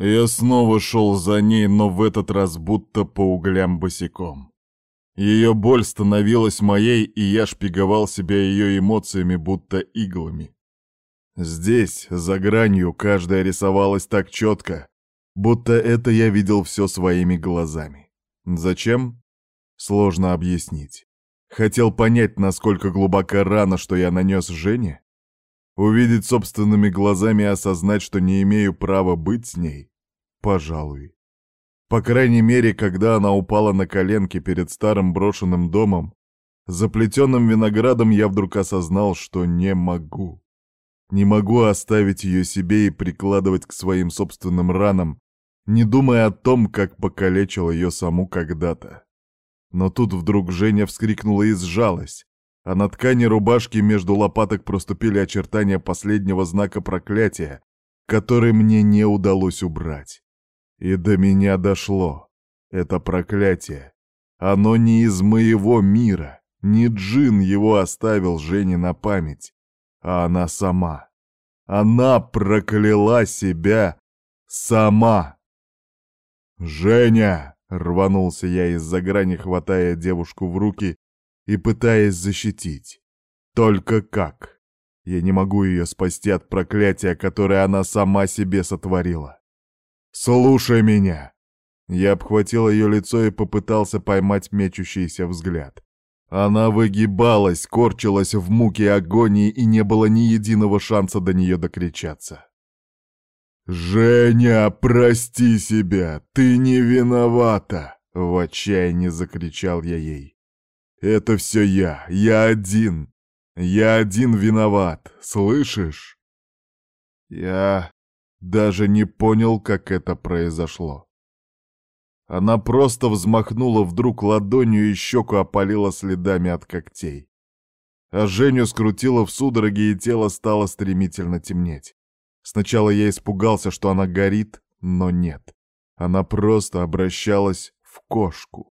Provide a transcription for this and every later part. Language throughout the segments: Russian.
Я снова шел за ней, но в этот раз будто по углям босиком. Ее боль становилась моей, и я шпиговал себя ее эмоциями, будто иглами. Здесь, за гранью, каждая рисовалась так четко, будто это я видел все своими глазами. Зачем? Сложно объяснить. Хотел понять, насколько глубока рана, что я нанес Жене? Увидеть собственными глазами и осознать, что не имею права быть с ней? Пожалуй. По крайней мере, когда она упала на коленки перед старым брошенным домом, заплетенным виноградом, я вдруг осознал, что не могу. Не могу оставить ее себе и прикладывать к своим собственным ранам, не думая о том, как покалечил ее саму когда-то. Но тут вдруг Женя вскрикнула и сжалась, а на ткани рубашки между лопаток проступили очертания последнего знака проклятия, который мне не удалось убрать. И до меня дошло. Это проклятие. Оно не из моего мира. Не Джин его оставил Жене на память, а она сама. Она прокляла себя сама. «Женя!» — рванулся я из-за грани, хватая девушку в руки и пытаясь защитить. Только как? Я не могу ее спасти от проклятия, которое она сама себе сотворила. «Слушай меня!» Я обхватил ее лицо и попытался поймать мечущийся взгляд. Она выгибалась, корчилась в муке агонии, и не было ни единого шанса до нее докричаться. «Женя, прости себя! Ты не виновата!» — в отчаянии закричал я ей. Это все я, я один. Я один виноват, слышишь? Я даже не понял, как это произошло. Она просто взмахнула вдруг ладонью и щеку опалила следами от когтей. А Женю скрутила в судороге, и тело стало стремительно темнеть. Сначала я испугался, что она горит, но нет. Она просто обращалась в кошку.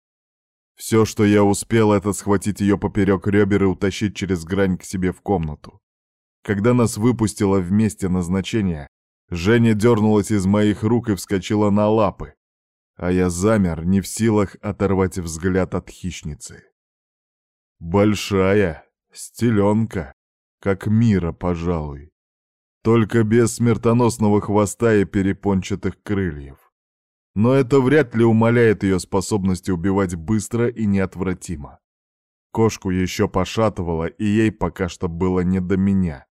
Все, что я успел, это схватить ее поперек ребер и утащить через грань к себе в комнату. Когда нас выпустило вместе назначения, Женя дернулась из моих рук и вскочила на лапы, а я замер, не в силах оторвать взгляд от хищницы. Большая, стеленка, как мира, пожалуй, только без смертоносного хвоста и перепончатых крыльев. Но это вряд ли умаляет ее способности убивать быстро и неотвратимо. Кошку еще пошатывала, и ей пока что было не до меня.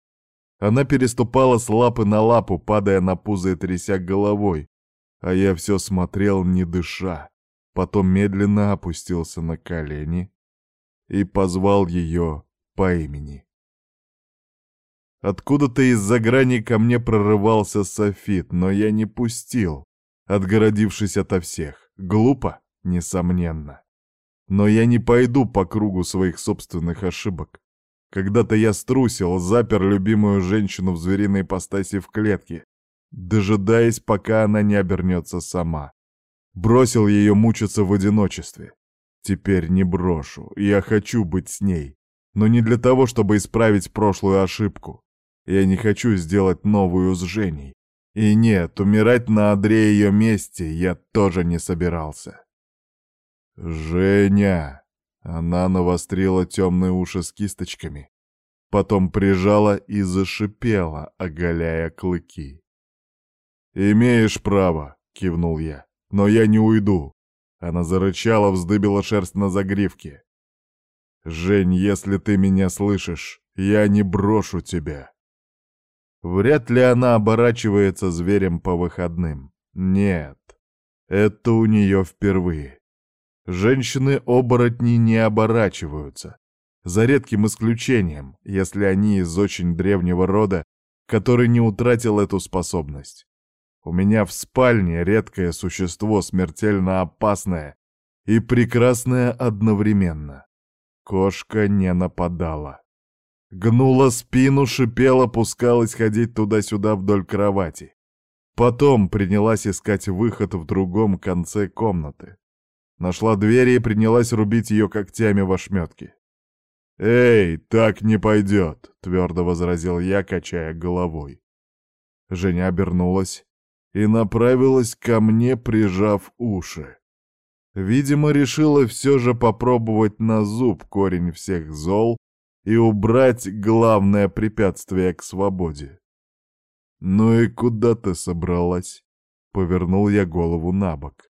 Она переступала с лапы на лапу, падая на пузо и тряся головой, а я все смотрел, не дыша. Потом медленно опустился на колени и позвал ее по имени. Откуда-то из-за грани ко мне прорывался софит, но я не пустил отгородившись ото всех. Глупо, несомненно. Но я не пойду по кругу своих собственных ошибок. Когда-то я струсил, запер любимую женщину в звериной ипостаси в клетке, дожидаясь, пока она не обернется сама. Бросил ее мучиться в одиночестве. Теперь не брошу, я хочу быть с ней. Но не для того, чтобы исправить прошлую ошибку. Я не хочу сделать новую с Женей. И нет, умирать на одре ее месте я тоже не собирался. «Женя!» Она навострила темные уши с кисточками, потом прижала и зашипела, оголяя клыки. «Имеешь право», — кивнул я, — «но я не уйду». Она зарычала, вздыбила шерсть на загривке. «Жень, если ты меня слышишь, я не брошу тебя». Вряд ли она оборачивается зверем по выходным. Нет, это у нее впервые. Женщины-оборотни не оборачиваются. За редким исключением, если они из очень древнего рода, который не утратил эту способность. У меня в спальне редкое существо, смертельно опасное и прекрасное одновременно. Кошка не нападала. Гнула спину, шипела, пускалась ходить туда-сюда вдоль кровати. Потом принялась искать выход в другом конце комнаты. Нашла дверь и принялась рубить ее когтями в ошметке. «Эй, так не пойдет!» — твердо возразил я, качая головой. Женя обернулась и направилась ко мне, прижав уши. Видимо, решила все же попробовать на зуб корень всех зол и убрать главное препятствие к свободе. «Ну и куда ты собралась?» — повернул я голову на бок.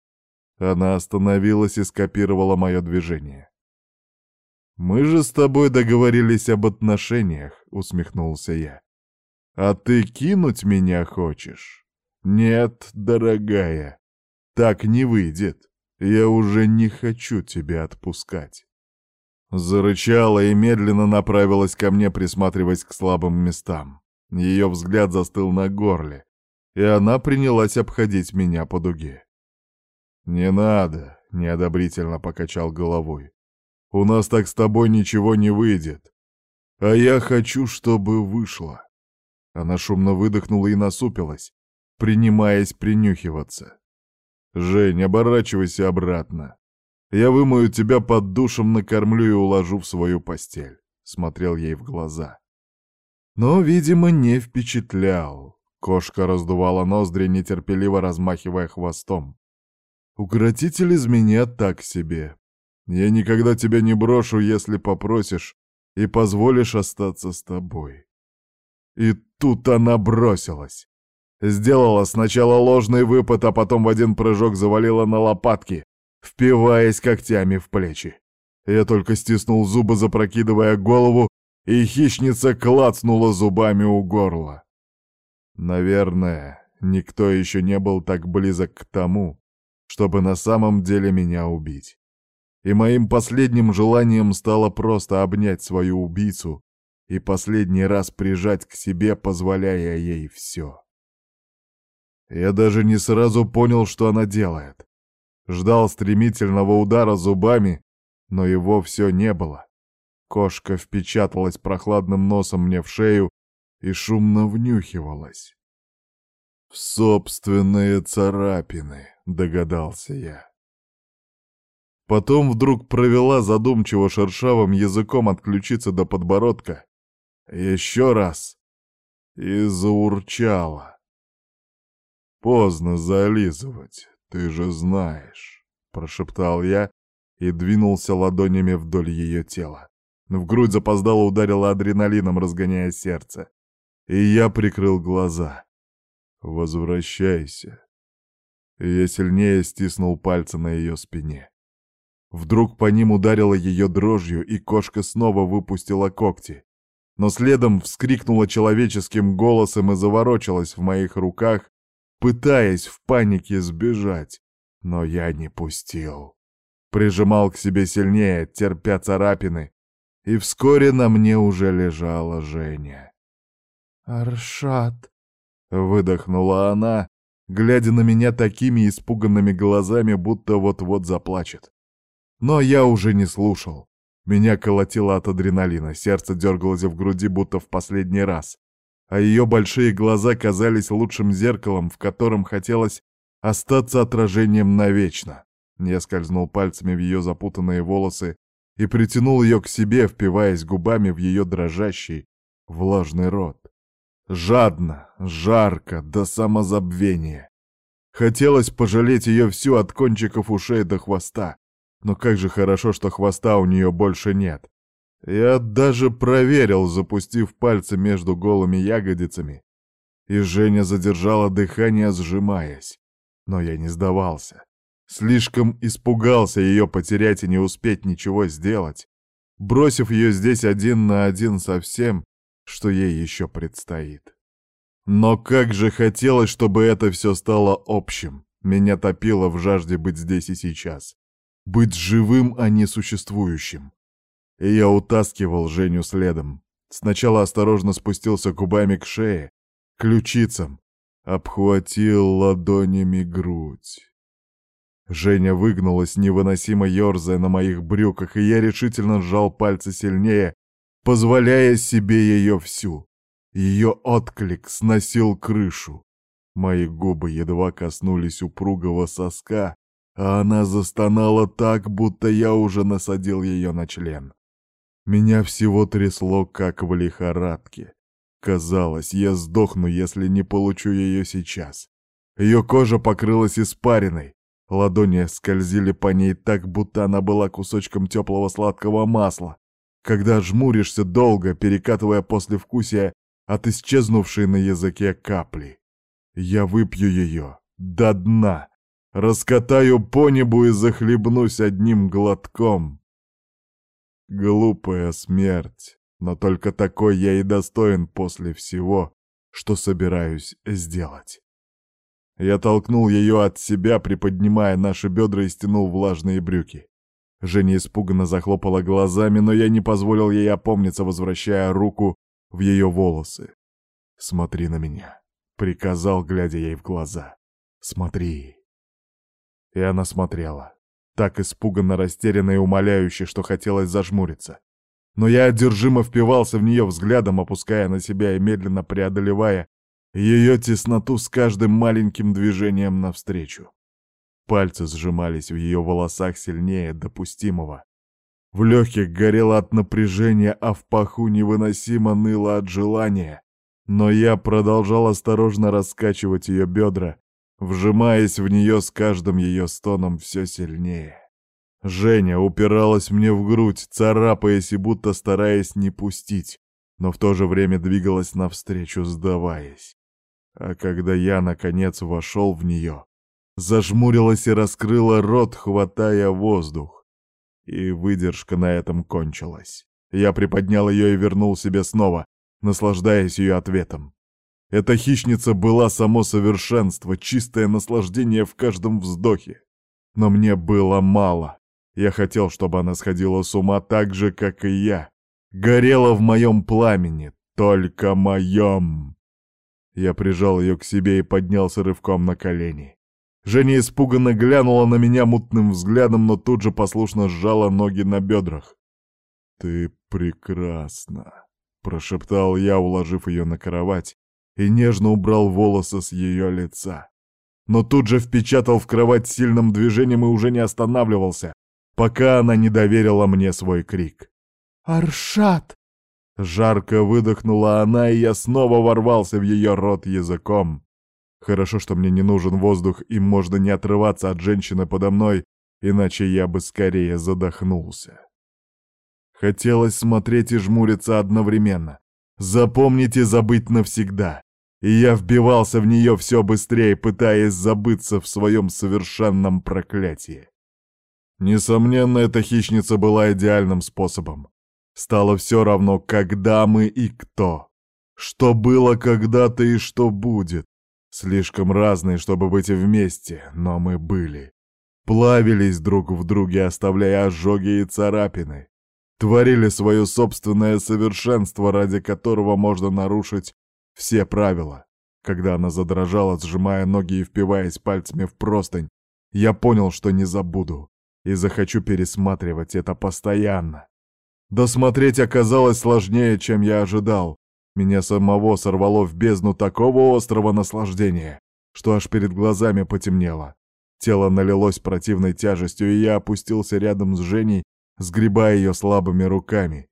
Она остановилась и скопировала мое движение. «Мы же с тобой договорились об отношениях», — усмехнулся я. «А ты кинуть меня хочешь?» «Нет, дорогая, так не выйдет. Я уже не хочу тебя отпускать». Зарычала и медленно направилась ко мне, присматриваясь к слабым местам. Ее взгляд застыл на горле, и она принялась обходить меня по дуге. «Не надо», — неодобрительно покачал головой. «У нас так с тобой ничего не выйдет. А я хочу, чтобы вышло». Она шумно выдохнула и насупилась, принимаясь принюхиваться. «Жень, оборачивайся обратно. Я вымою тебя под душем, накормлю и уложу в свою постель», — смотрел ей в глаза. Но, видимо, не впечатлял. Кошка раздувала ноздри, нетерпеливо размахивая хвостом. «Укротитель из меня так себе. Я никогда тебя не брошу, если попросишь и позволишь остаться с тобой». И тут она бросилась. Сделала сначала ложный выпад, а потом в один прыжок завалила на лопатки, впиваясь когтями в плечи. Я только стиснул зубы, запрокидывая голову, и хищница клацнула зубами у горла. Наверное, никто еще не был так близок к тому, чтобы на самом деле меня убить. И моим последним желанием стало просто обнять свою убийцу и последний раз прижать к себе, позволяя ей все. Я даже не сразу понял, что она делает. Ждал стремительного удара зубами, но его все не было. Кошка впечаталась прохладным носом мне в шею и шумно внюхивалась. «В собственные царапины», — догадался я. Потом вдруг провела задумчиво шершавым языком от ключицы до подбородка. Еще раз. И заурчала. «Поздно зализывать, ты же знаешь», — прошептал я и двинулся ладонями вдоль ее тела. В грудь запоздало ударило адреналином, разгоняя сердце. И я прикрыл глаза. «Возвращайся». Я сильнее стиснул пальцы на ее спине. Вдруг по ним ударила ее дрожью, и кошка снова выпустила когти. Но следом вскрикнула человеческим голосом и заворочилась в моих руках, пытаясь в панике сбежать, но я не пустил. Прижимал к себе сильнее, терпя царапины, и вскоре на мне уже лежала Женя. «Аршат!» — выдохнула она, глядя на меня такими испуганными глазами, будто вот-вот заплачет. Но я уже не слушал. Меня колотило от адреналина, сердце дергалось в груди, будто в последний раз а ее большие глаза казались лучшим зеркалом, в котором хотелось остаться отражением навечно. Я скользнул пальцами в ее запутанные волосы и притянул ее к себе, впиваясь губами в ее дрожащий, влажный рот. Жадно, жарко, до самозабвения. Хотелось пожалеть ее всю от кончиков ушей до хвоста. Но как же хорошо, что хвоста у нее больше нет. Я даже проверил, запустив пальцы между голыми ягодицами, и Женя задержала дыхание, сжимаясь. Но я не сдавался. Слишком испугался ее потерять и не успеть ничего сделать, бросив ее здесь один на один со всем, что ей еще предстоит. Но как же хотелось, чтобы это все стало общим. Меня топило в жажде быть здесь и сейчас. Быть живым, а не существующим и я утаскивал Женю следом. Сначала осторожно спустился губами к шее, ключицам, обхватил ладонями грудь. Женя выгнулась, невыносимо ерзая на моих брюках, и я решительно сжал пальцы сильнее, позволяя себе ее всю. Ее отклик сносил крышу. Мои губы едва коснулись упругого соска, а она застонала так, будто я уже насадил ее на член. Меня всего трясло, как в лихорадке. Казалось, я сдохну, если не получу ее сейчас. Ее кожа покрылась испариной. Ладони скользили по ней так, будто она была кусочком теплого сладкого масла, когда жмуришься долго, перекатывая послевкусие от исчезнувшей на языке капли. Я выпью ее до дна, раскатаю по небу и захлебнусь одним глотком. Глупая смерть, но только такой я и достоин после всего, что собираюсь сделать. Я толкнул ее от себя, приподнимая наши бедра и стянул влажные брюки. Женя испуганно захлопала глазами, но я не позволил ей опомниться, возвращая руку в ее волосы. «Смотри на меня», — приказал, глядя ей в глаза. «Смотри». И она смотрела, так испуганно растерянно и умоляюще, что хотелось зажмуриться. Но я одержимо впивался в нее взглядом, опуская на себя и медленно преодолевая ее тесноту с каждым маленьким движением навстречу. Пальцы сжимались в ее волосах сильнее допустимого. В легких горело от напряжения, а в паху невыносимо ныло от желания. Но я продолжал осторожно раскачивать ее бедра, вжимаясь в нее с каждым ее стоном все сильнее. Женя упиралась мне в грудь, царапаясь и будто стараясь не пустить, но в то же время двигалась навстречу, сдаваясь. А когда я, наконец, вошел в нее, зажмурилась и раскрыла рот, хватая воздух. И выдержка на этом кончилась. Я приподнял ее и вернул себе снова, наслаждаясь ее ответом. Эта хищница была само совершенство, чистое наслаждение в каждом вздохе. Но мне было мало. Я хотел, чтобы она сходила с ума так же, как и я. Горела в моем пламени, только моем. Я прижал ее к себе и поднялся рывком на колени. Женя испуганно глянула на меня мутным взглядом, но тут же послушно сжала ноги на бедрах. «Ты прекрасна», — прошептал я, уложив ее на кровать, и нежно убрал волосы с ее лица. Но тут же впечатал в кровать сильным движением и уже не останавливался, пока она не доверила мне свой крик. «Аршат!» Жарко выдохнула она, и я снова ворвался в ее рот языком. Хорошо, что мне не нужен воздух, и можно не отрываться от женщины подо мной, иначе я бы скорее задохнулся. Хотелось смотреть и жмуриться одновременно. Запомнить и забыть навсегда. И я вбивался в нее все быстрее, пытаясь забыться в своем совершенном проклятии. Несомненно, эта хищница была идеальным способом. Стало все равно, когда мы и кто. Что было когда-то и что будет. Слишком разные, чтобы быть вместе, но мы были. Плавились друг в друге, оставляя ожоги и царапины. Творили свое собственное совершенство, ради которого можно нарушить все правила. Когда она задрожала, сжимая ноги и впиваясь пальцами в простынь, я понял, что не забуду и захочу пересматривать это постоянно. Досмотреть оказалось сложнее, чем я ожидал. Меня самого сорвало в бездну такого острого наслаждения, что аж перед глазами потемнело. Тело налилось противной тяжестью, и я опустился рядом с Женей, сгребая ее слабыми руками.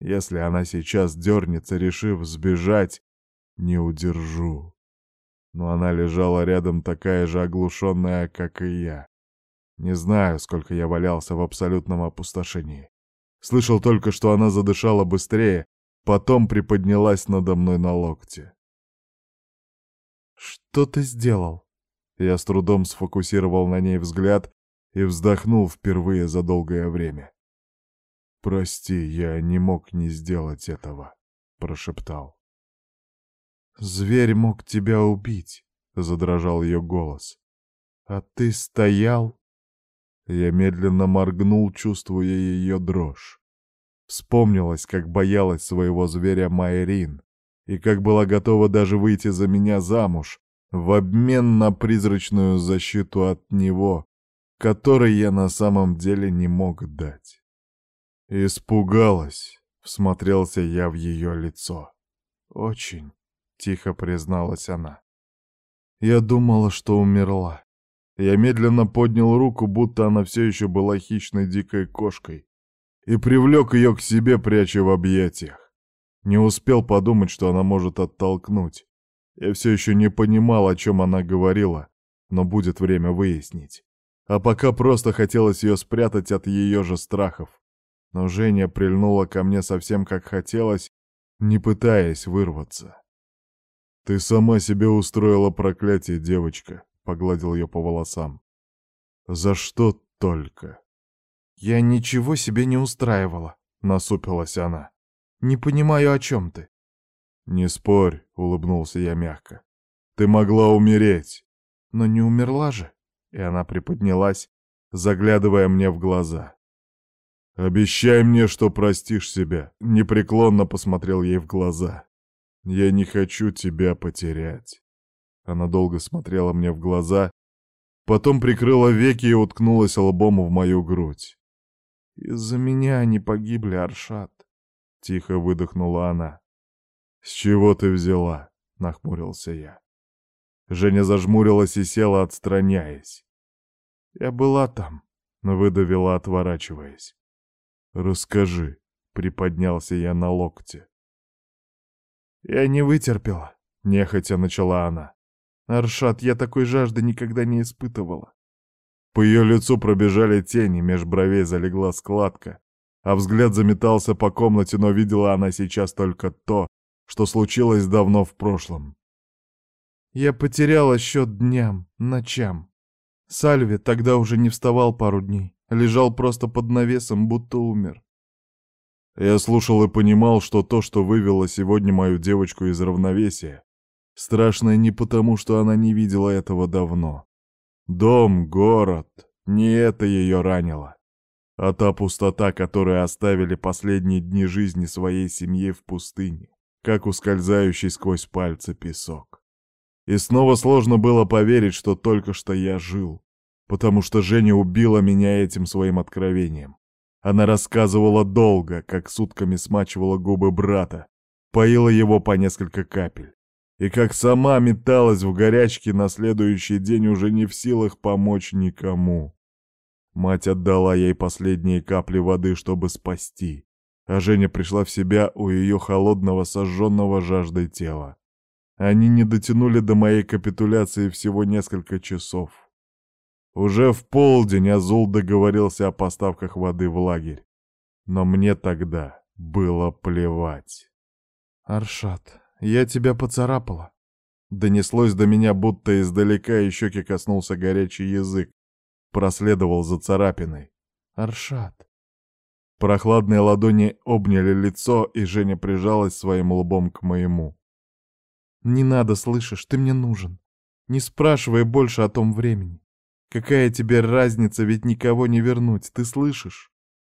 Если она сейчас дернется, решив сбежать, не удержу. Но она лежала рядом такая же оглушенная, как и я. Не знаю, сколько я валялся в абсолютном опустошении. Слышал только, что она задышала быстрее, потом приподнялась надо мной на локте. «Что ты сделал?» Я с трудом сфокусировал на ней взгляд и вздохнул впервые за долгое время. «Прости, я не мог не сделать этого», — прошептал. «Зверь мог тебя убить», — задрожал ее голос. «А ты стоял я медленно моргнул, чувствуя ее дрожь. Вспомнилось, как боялась своего зверя Майрин, и как была готова даже выйти за меня замуж, в обмен на призрачную защиту от него, которой я на самом деле не мог дать. Испугалась, всмотрелся я в ее лицо. Очень, тихо призналась она. Я думала, что умерла. Я медленно поднял руку, будто она все еще была хищной дикой кошкой, и привлек ее к себе, пряча в объятиях. Не успел подумать, что она может оттолкнуть. Я все еще не понимал, о чем она говорила, но будет время выяснить. А пока просто хотелось ее спрятать от ее же страхов. Но Женя прильнула ко мне совсем как хотелось, не пытаясь вырваться. «Ты сама себе устроила проклятие, девочка», — погладил ее по волосам. «За что только?» «Я ничего себе не устраивала», — насупилась она. «Не понимаю, о чем ты». «Не спорь», — улыбнулся я мягко. «Ты могла умереть». «Но не умерла же». И она приподнялась, заглядывая мне в глаза. «Обещай мне, что простишь себя», — непреклонно посмотрел ей в глаза. «Я не хочу тебя потерять». Она долго смотрела мне в глаза, потом прикрыла веки и уткнулась лбом в мою грудь. «Из-за меня они погибли, Аршат», — тихо выдохнула она. «С чего ты взяла?» — нахмурился я. Женя зажмурилась и села, отстраняясь. «Я была там», — выдавила, отворачиваясь. «Расскажи», — приподнялся я на локте. «Я не вытерпела», — нехотя начала она. «Аршат, я такой жажды никогда не испытывала». По ее лицу пробежали тени, меж бровей залегла складка, а взгляд заметался по комнате, но видела она сейчас только то, что случилось давно в прошлом. Я потеряла счет дням, ночам. Сальви тогда уже не вставал пару дней, лежал просто под навесом, будто умер. Я слушал и понимал, что то, что вывело сегодня мою девочку из равновесия, страшно не потому, что она не видела этого давно. Дом, город — не это ее ранило, а та пустота, которую оставили последние дни жизни своей семьи в пустыне, как ускользающий сквозь пальцы песок. И снова сложно было поверить, что только что я жил, потому что Женя убила меня этим своим откровением. Она рассказывала долго, как сутками смачивала губы брата, поила его по несколько капель. И как сама металась в горячке на следующий день уже не в силах помочь никому. Мать отдала ей последние капли воды, чтобы спасти. А Женя пришла в себя у ее холодного, сожженного жаждой тела. Они не дотянули до моей капитуляции всего несколько часов. Уже в полдень Азул договорился о поставках воды в лагерь. Но мне тогда было плевать. «Аршат, я тебя поцарапала». Донеслось до меня, будто издалека и щеки коснулся горячий язык. Проследовал за царапиной. «Аршат». Прохладные ладони обняли лицо, и Женя прижалась своим лбом к моему. «Не надо, слышишь, ты мне нужен. Не спрашивай больше о том времени. Какая тебе разница, ведь никого не вернуть, ты слышишь?»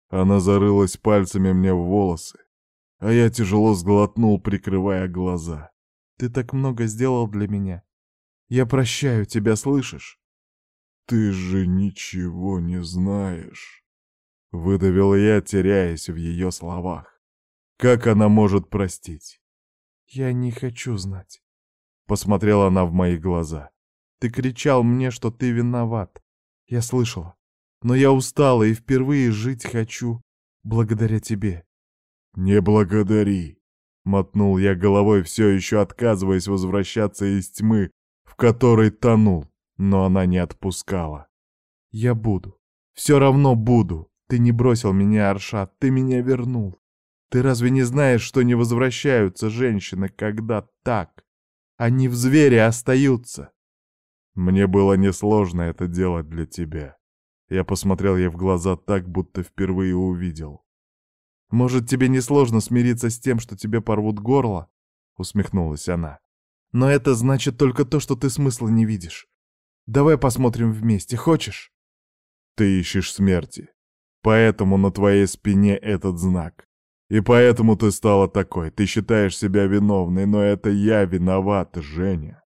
Она зарылась пальцами мне в волосы, а я тяжело сглотнул, прикрывая глаза. «Ты так много сделал для меня. Я прощаю тебя, слышишь?» «Ты же ничего не знаешь», — выдавил я, теряясь в ее словах. «Как она может простить?» «Я не хочу знать», — посмотрела она в мои глаза. Ты кричал мне, что ты виноват. Я слышала. Но я устала и впервые жить хочу благодаря тебе. Не благодари. Мотнул я головой, все еще отказываясь возвращаться из тьмы, в которой тонул, но она не отпускала. Я буду. Все равно буду. Ты не бросил меня, Аршат, ты меня вернул. Ты разве не знаешь, что не возвращаются женщины, когда так? Они в звере остаются. Мне было несложно это делать для тебя. Я посмотрел ей в глаза так, будто впервые увидел. «Может, тебе несложно смириться с тем, что тебе порвут горло?» — усмехнулась она. «Но это значит только то, что ты смысла не видишь. Давай посмотрим вместе, хочешь?» «Ты ищешь смерти. Поэтому на твоей спине этот знак. И поэтому ты стала такой. Ты считаешь себя виновной, но это я виноват, Женя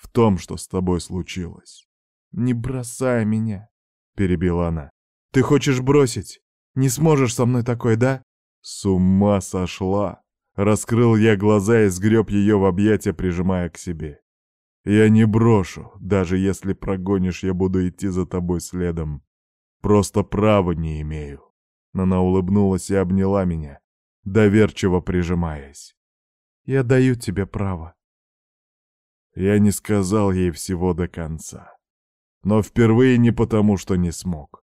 в том, что с тобой случилось. «Не бросай меня», — перебила она. «Ты хочешь бросить? Не сможешь со мной такой, да?» С ума сошла. Раскрыл я глаза и сгреб ее в объятия, прижимая к себе. Я не брошу, даже если прогонишь, я буду идти за тобой следом. Просто права не имею. Она улыбнулась и обняла меня, доверчиво прижимаясь. «Я даю тебе право», Я не сказал ей всего до конца. Но впервые не потому, что не смог.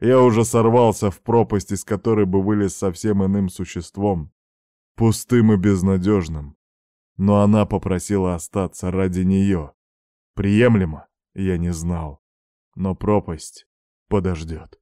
Я уже сорвался в пропасть, из которой бы вылез совсем иным существом, пустым и безнадежным. Но она попросила остаться ради нее. Приемлемо? Я не знал. Но пропасть подождет.